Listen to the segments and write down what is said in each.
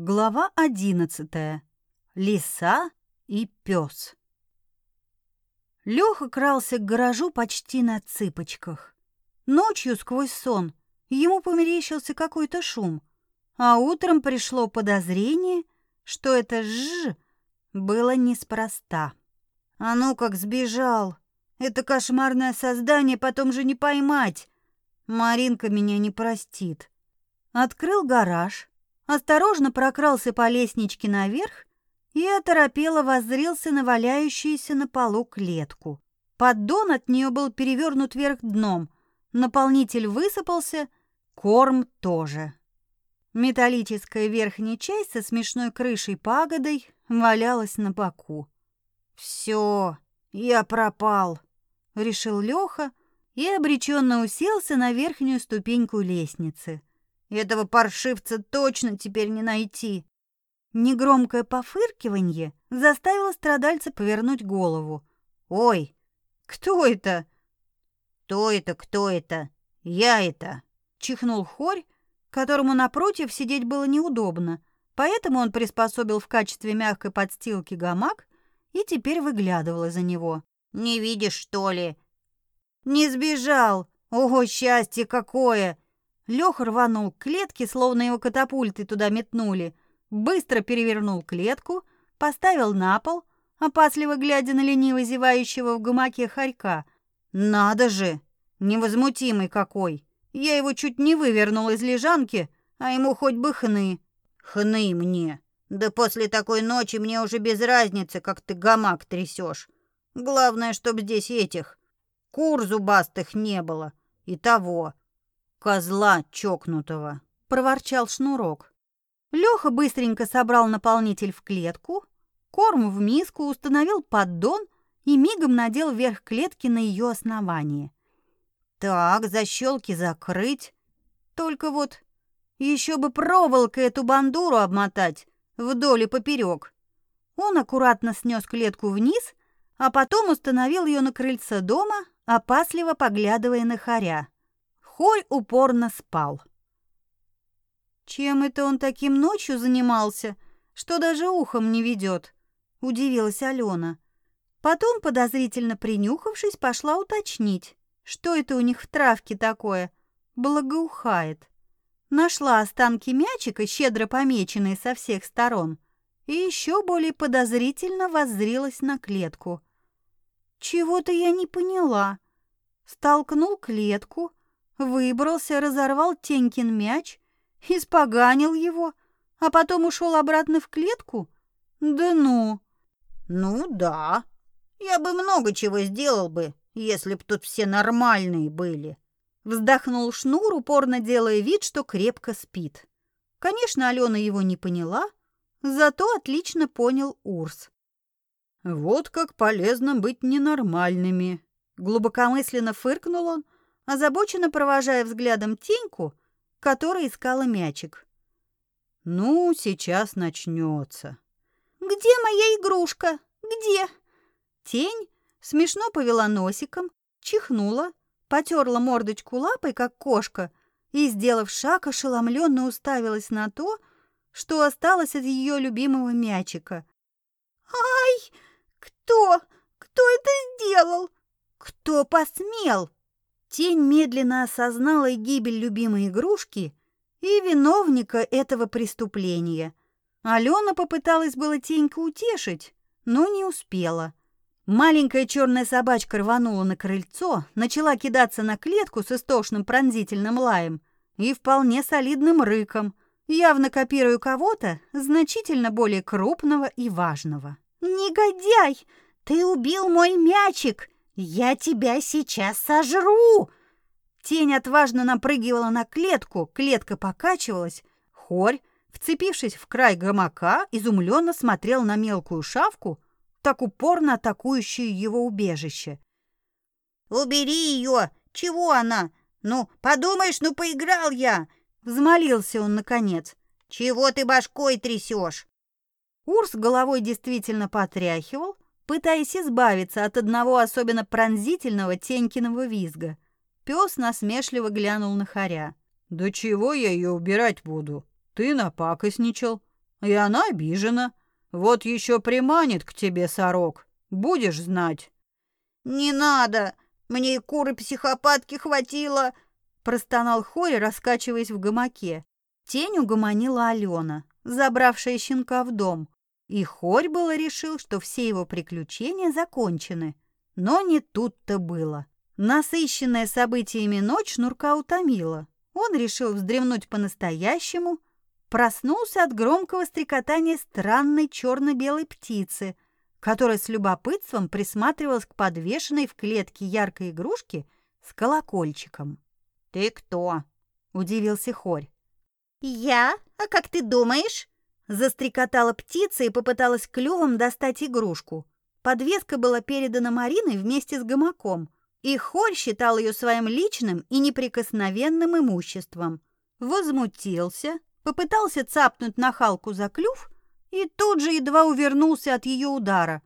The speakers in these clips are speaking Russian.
Глава одиннадцатая. Лиса и пес. Леха крался к гаражу почти на цыпочках. Ночью сквозь сон ему померещился какой-то шум, а утром пришло подозрение, что это «ж» было неспроста. А ну как сбежал! Это кошмарное создание потом же не поймать. Маринка меня не простит. Открыл гараж, осторожно прокрался по лестничке наверх и оторопело воззрился на валяющуюся на полу клетку. Поддон от нее был перевернут вверх дном, наполнитель высыпался, корм тоже. Металлическая верхняя часть со смешной крышей-пагодой валялась на боку. «Все, я пропал», — решил Леха и обреченно уселся на верхнюю ступеньку лестницы. Этого паршивца точно теперь не найти. Негромкое пофыркивание заставило страдальца повернуть голову. Ой, кто это? Кто это, кто это? Я это, чихнул Хорь, которому напротив сидеть было неудобно. Поэтому он приспособил в качестве мягкой подстилки гамак и теперь выглядывал из-за него. Не видишь, что ли? Не сбежал. Ого, счастье какое! Леха рванул к клетке, словно его катапульты туда метнули, быстро перевернул клетку, поставил на пол, опасливо глядя на лениво зевающего в гамаке хорька. «Надо же! Невозмутимый какой! Я его чуть не вывернул из лежанки, а ему хоть бы хны. Хны мне! Да после такой ночи мне уже без разницы, как ты гамак трясешь. Главное, чтоб здесь этих кур зубастых не было. И того. Козла чокнутого, проворчал Шнурок. Леха быстренько собрал наполнитель в клетку, корм в миску, установил поддон и мигом надел верх клетки на ее основание. Так, защелки закрыть. Только вот еще бы проволокой эту бандуру обмотать вдоль и поперек. Он аккуратно снес клетку вниз, а потом установил ее на крыльце дома, опасливо поглядывая на хоря. Хорь упорно спал. Чем это он таким ночью занимался, что даже ухом не ведет? Удивилась Алена. Потом, подозрительно принюхавшись, пошла уточнить, что это у них в травке такое, благоухает. Нашла останки мячика, щедро помеченные со всех сторон, и еще более подозрительно воззрилась на клетку. Чего-то я не поняла. Столкнул клетку, Выбрался, разорвал Тенькин мяч, испоганил его, а потом ушел обратно в клетку? Да ну! Ну да, я бы много чего сделал бы, если б тут все нормальные были. Вздохнул Шнур, упорно делая вид, что крепко спит. Конечно, Алена его не поняла, зато отлично понял Урс. Вот как полезно быть ненормальными. Глубокомысленно фыркнул он, озабоченно провожая взглядом Теньку, которая искала мячик. «Ну, сейчас начнется». «Где моя игрушка? Где?» Тень смешно повела носиком, чихнула, потерла мордочку лапой, как кошка, и, сделав шаг, ошеломленно уставилась на то, что осталось от ее любимого мячика. «Ай! Кто? Кто это сделал? Кто посмел?» Тень медленно осознала гибель любимой игрушки, и виновника этого преступления. Алена попыталась было Тенька утешить, но не успела. Маленькая черная собачка рванула на крыльцо, начала кидаться на клетку с истошным пронзительным лаем и вполне солидным рыком, явно копируя кого-то значительно более крупного и важного. «Негодяй! Ты убил мой мячик! «Я тебя сейчас сожру!» Тень отважно напрыгивала на клетку, клетка покачивалась. Хорь, вцепившись в край гамака, изумленно смотрел на мелкую шавку, так упорно атакующую его убежище. «Убери ее! Чего она? Ну, подумаешь, ну поиграл я!» Взмолился он наконец. «Чего ты башкой трясешь?» Урс головой действительно потряхивал, пытаясь избавиться от одного особенно пронзительного Тенькиного визга. Пес насмешливо глянул на Харя. «Да чего я ее убирать буду? Ты напакостничал. и она обижена. Вот еще приманит к тебе сорок, будешь знать». «Не надо, мне и куры-психопатки хватило», — простонал Хори, раскачиваясь в гамаке. Тень угомонила Алена, забравшая щенка в дом. И Хорь было решил, что все его приключения закончены. Но не тут-то было. Насыщенная событиями ночь Нурка утомила. Он решил вздремнуть по-настоящему, проснулся от громкого стрекотания странной черно-белой птицы, которая с любопытством присматривалась к подвешенной в клетке яркой игрушке с колокольчиком. «Ты кто?» — удивился Хорь. «Я? А как ты думаешь?» Застрекотала птица и попыталась клювом достать игрушку. Подвеска была передана Мариной вместе с гамаком, и Хорь считал ее своим личным и неприкосновенным имуществом. Возмутился, попытался цапнуть нахалку за клюв и тут же едва увернулся от ее удара.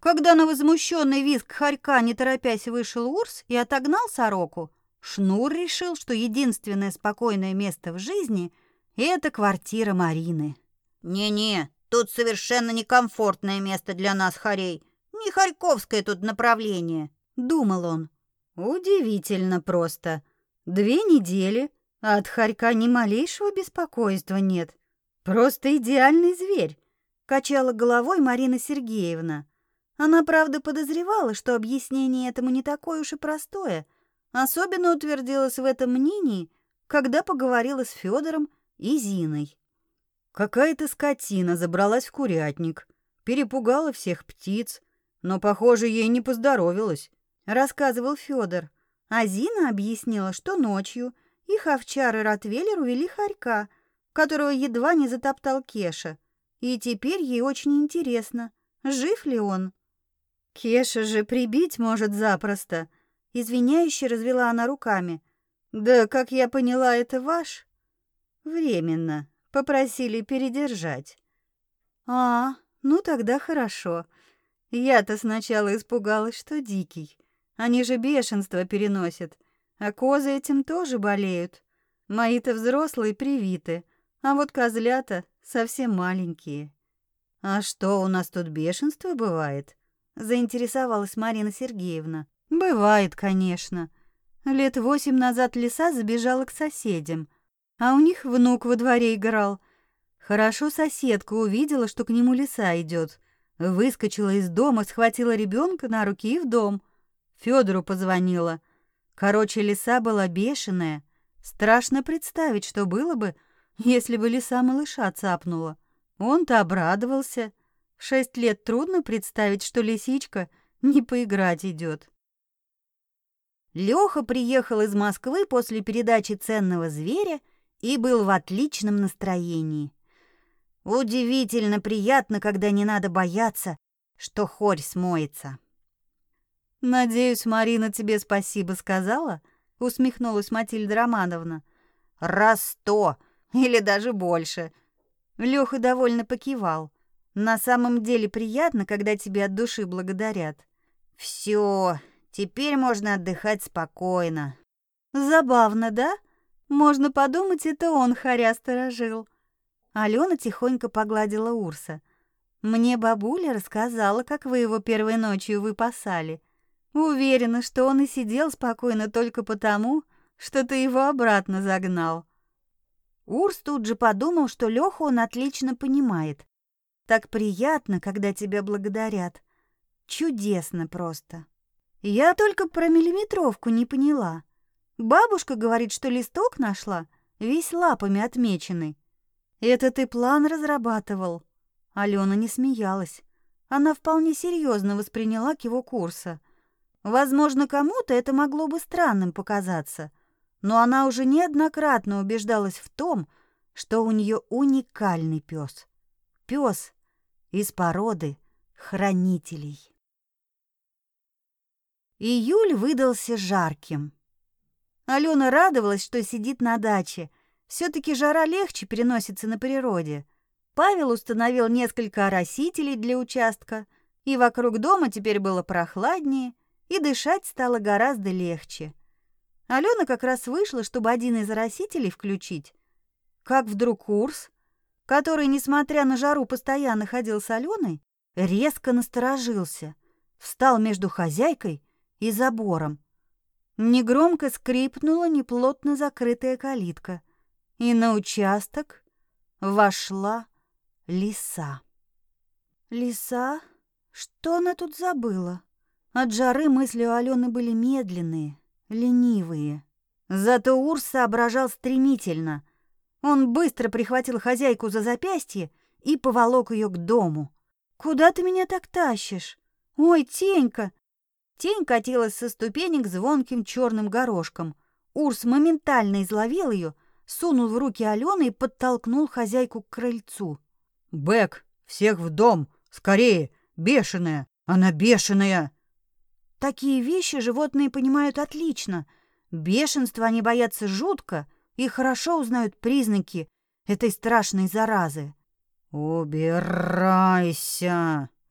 Когда на возмущенный визг хорька, не торопясь, вышел Урс и отогнал сороку, Шнур решил, что единственное спокойное место в жизни — это квартира Марины. «Не-не, тут совершенно некомфортное место для нас, Харей. Не Харьковское тут направление», — думал он. «Удивительно просто. Две недели, а от Харька ни малейшего беспокойства нет. Просто идеальный зверь», — качала головой Марина Сергеевна. Она, правда, подозревала, что объяснение этому не такое уж и простое. Особенно утвердилась в этом мнении, когда поговорила с Федором и Зиной. Какая-то скотина забралась в курятник, перепугала всех птиц, но, похоже, ей не поздоровилось, рассказывал Федор. А Зина объяснила, что ночью их овчар и ротвейлер увели хорька, которого едва не затоптал Кеша. И теперь ей очень интересно, жив ли он. Кеша же прибить может запросто. Извиняюще развела она руками. Да, как я поняла, это ваш? Временно, Попросили передержать. А, ну тогда хорошо. Я-то сначала испугалась, что дикий. Они же бешенство переносят. А козы этим тоже болеют. Мои-то взрослые привиты, а вот козлята совсем маленькие. А что, у нас тут бешенство бывает? Заинтересовалась Марина Сергеевна. Бывает, конечно. Лет восемь назад лиса забежала к соседям а у них внук во дворе играл. Хорошо соседка увидела, что к нему лиса идет. Выскочила из дома, схватила ребенка на руки и в дом. Федору позвонила. Короче, лиса была бешеная. Страшно представить, что было бы, если бы лиса малыша цапнула. Он-то обрадовался. В шесть лет трудно представить, что лисичка не поиграть идет. Лёха приехал из Москвы после передачи ценного зверя и был в отличном настроении. Удивительно приятно, когда не надо бояться, что хорь смоется. «Надеюсь, Марина тебе спасибо сказала?» — усмехнулась Матильда Романовна. «Раз сто или даже больше». Лёха довольно покивал. «На самом деле приятно, когда тебе от души благодарят». «Всё, теперь можно отдыхать спокойно». «Забавно, да?» Можно подумать, это он хоря сторожил. Алена тихонько погладила Урса. Мне бабуля рассказала, как вы его первой ночью выпасали. Уверена, что он и сидел спокойно только потому, что ты его обратно загнал. Урс тут же подумал, что Леху он отлично понимает. Так приятно, когда тебя благодарят. Чудесно просто. Я только про миллиметровку не поняла. Бабушка говорит, что листок нашла, весь лапами отмеченный. Это ты план разрабатывал? Алена не смеялась. Она вполне серьезно восприняла к его курса. Возможно, кому-то это могло бы странным показаться, но она уже неоднократно убеждалась в том, что у нее уникальный пес. Пес из породы хранителей. Июль выдался жарким. Алена радовалась, что сидит на даче. все таки жара легче переносится на природе. Павел установил несколько оросителей для участка, и вокруг дома теперь было прохладнее, и дышать стало гораздо легче. Алена как раз вышла, чтобы один из оросителей включить. Как вдруг курс который, несмотря на жару, постоянно ходил с Аленой, резко насторожился, встал между хозяйкой и забором. Негромко скрипнула неплотно закрытая калитка, и на участок вошла лиса. Лиса? Что она тут забыла? От жары мысли у Алены были медленные, ленивые. Зато Урс соображал стремительно. Он быстро прихватил хозяйку за запястье и поволок ее к дому. «Куда ты меня так тащишь? Ой, Тенька!» Тень катилась со ступенек звонким черным горошком. Урс моментально изловил ее, сунул в руки Алены и подтолкнул хозяйку к крыльцу. «Бэк, всех в дом! Скорее! Бешеная! Она бешеная!» Такие вещи животные понимают отлично. Бешенства они боятся жутко и хорошо узнают признаки этой страшной заразы. «Убирайся!»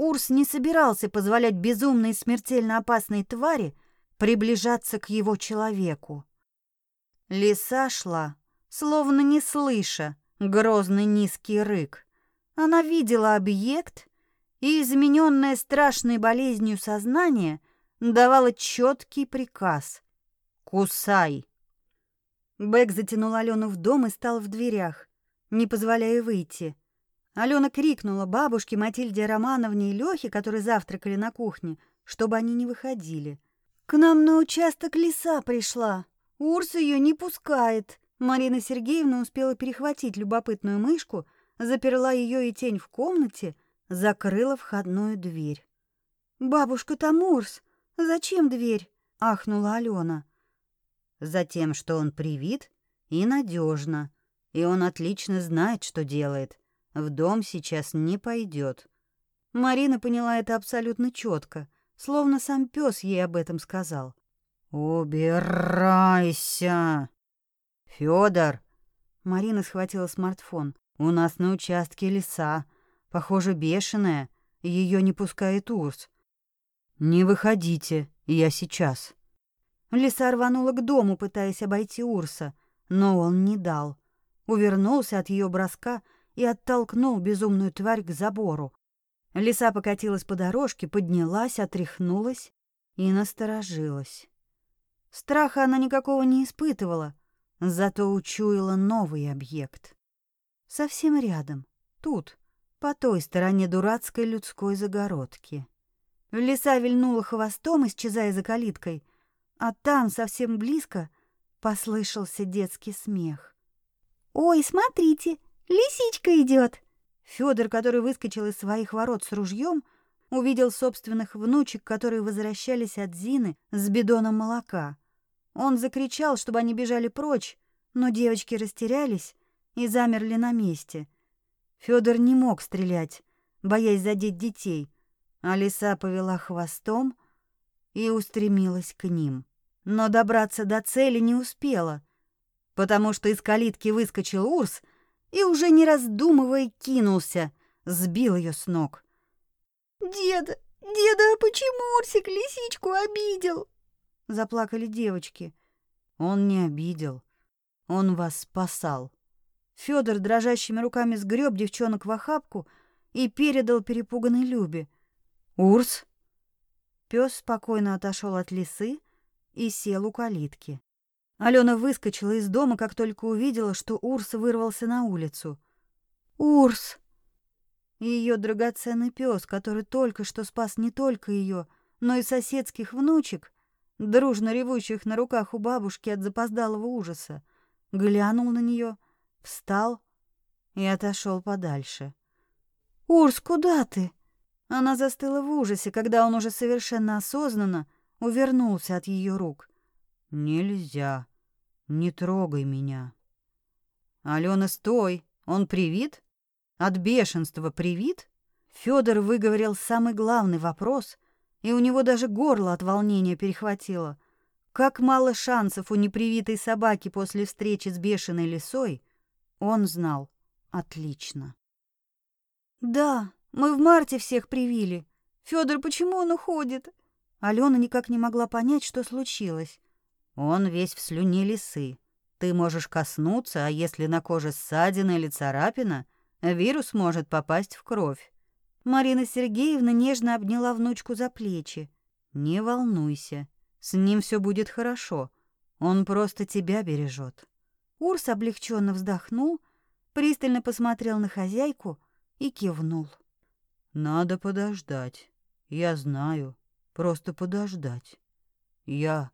Урс не собирался позволять безумной и смертельно опасной твари приближаться к его человеку. Лиса шла, словно не слыша грозный низкий рык. Она видела объект, и измененное страшной болезнью сознание давало четкий приказ «Кусай!». Бэк затянул Алену в дом и стал в дверях, не позволяя выйти. Алена крикнула бабушке Матильде Романовне и Лёхе, которые завтракали на кухне, чтобы они не выходили. «К нам на участок лиса пришла. Урс ее не пускает». Марина Сергеевна успела перехватить любопытную мышку, заперла ее и тень в комнате, закрыла входную дверь. «Бабушка, там Урс! Зачем дверь?» — ахнула Алена. «Затем, что он привит и надежно, и он отлично знает, что делает в дом сейчас не пойдет. Марина поняла это абсолютно четко, словно сам пес ей об этом сказал. «Убирайся!» «Фёдор!» Марина схватила смартфон. «У нас на участке леса. Похоже, бешеная. Ее не пускает Урс. Не выходите, я сейчас». Лиса рванула к дому, пытаясь обойти Урса, но он не дал. Увернулся от ее броска и оттолкнул безумную тварь к забору. Лиса покатилась по дорожке, поднялась, отряхнулась и насторожилась. Страха она никакого не испытывала, зато учуяла новый объект. Совсем рядом, тут, по той стороне дурацкой людской загородки. Лиса вильнула хвостом, исчезая за калиткой, а там, совсем близко, послышался детский смех. «Ой, смотрите, Лисичка идет. Федор, который выскочил из своих ворот с ружьем, увидел собственных внучек, которые возвращались от Зины с бидоном молока. Он закричал, чтобы они бежали прочь, но девочки растерялись и замерли на месте. Федор не мог стрелять, боясь задеть детей, а лиса повела хвостом и устремилась к ним. Но добраться до цели не успела, потому что из калитки выскочил Урс и уже не раздумывая кинулся, сбил ее с ног. «Деда, деда, а почему Урсик лисичку обидел?» Заплакали девочки. Он не обидел, он вас спасал. Федор дрожащими руками сгреб девчонок в охапку и передал перепуганной Любе. «Урс?» Пес спокойно отошел от лисы и сел у калитки. Алена выскочила из дома, как только увидела, что Урс вырвался на улицу. «Урс!» Ее драгоценный пес, который только что спас не только ее, но и соседских внучек, дружно ревущих на руках у бабушки от запоздалого ужаса, глянул на нее, встал и отошел подальше. «Урс, куда ты?» Она застыла в ужасе, когда он уже совершенно осознанно увернулся от ее рук. «Нельзя», не трогай меня. Алена, стой. Он привит? От бешенства привит? Федор выговорил самый главный вопрос, и у него даже горло от волнения перехватило. Как мало шансов у непривитой собаки после встречи с бешеной лисой, он знал отлично. Да, мы в марте всех привили. Федор, почему он уходит? Алена никак не могла понять, что случилось. Он весь в слюне лисы. Ты можешь коснуться, а если на коже ссадина или царапина, Вирус может попасть в кровь. Марина Сергеевна нежно обняла внучку за плечи. Не волнуйся, с ним все будет хорошо. Он просто тебя бережет. Урс облегченно вздохнул, пристально посмотрел на хозяйку и кивнул. Надо подождать. Я знаю, просто подождать. Я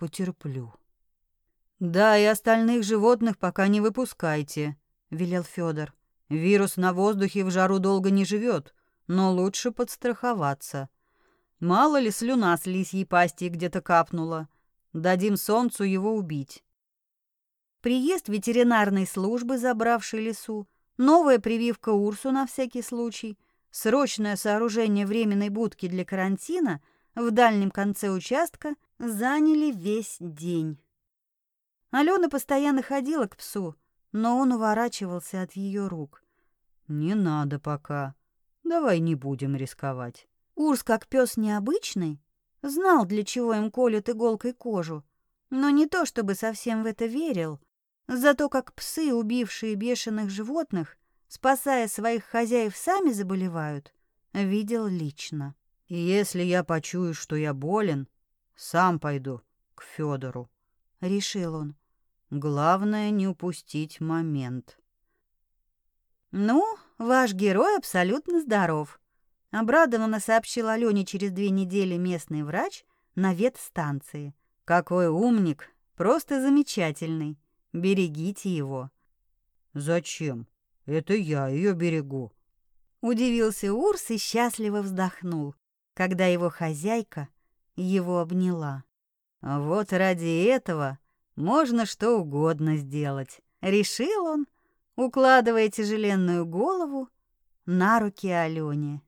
потерплю. Да, и остальных животных пока не выпускайте, велел Федор. Вирус на воздухе в жару долго не живет, но лучше подстраховаться. Мало ли слюна с лисьей пасти где-то капнула. Дадим солнцу его убить. Приезд ветеринарной службы, забравшей лесу, новая прививка Урсу на всякий случай, срочное сооружение временной будки для карантина в дальнем конце участка заняли весь день. Алена постоянно ходила к псу, но он уворачивался от ее рук. «Не надо пока. Давай не будем рисковать». Урс, как пес необычный, знал, для чего им колют иголкой кожу, но не то чтобы совсем в это верил. Зато как псы, убившие бешеных животных, спасая своих хозяев, сами заболевают, видел лично. Если я почую, что я болен, сам пойду к Федору, решил он. Главное не упустить момент. Ну, ваш герой абсолютно здоров, обрадованно сообщил Алёне через две недели местный врач на ветстанции. Какой умник, просто замечательный. Берегите его. Зачем? Это я ее берегу. Удивился Урс и счастливо вздохнул, когда его хозяйка его обняла. А вот ради этого можно что угодно сделать, решил он, укладывая тяжеленную голову на руки Алёне.